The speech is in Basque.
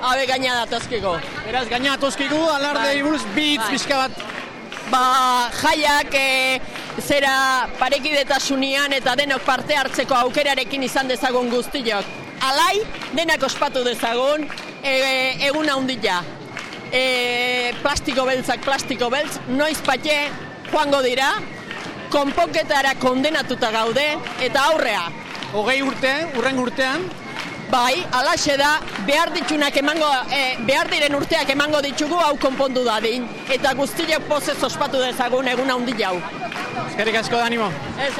Habe gaina datozkigu. Beraz, gaina datozkigu, alarde Bai. buruz bitz, Bai. pixka bat. Ba, jaiak e, zera parekidetasunean eta denok parte hartzeko aukerarekin izan dezagun guztiok. Alai, denak ospatu dezagun, e, egun handia. E, plastiko beltzak, plastiko beltz, noiz patxe joango dira, konponketara kondenatuta gaude, eta aurrea. Hogei urte, urren urtean, Bai, alaxe da, behar ditunak emango, eh, behar diren urteak emango ditugu hau konpondu dadin. Eta guztiak pozez ospatu dezagun egun handi jau. eskerrik asko da animo. Ez.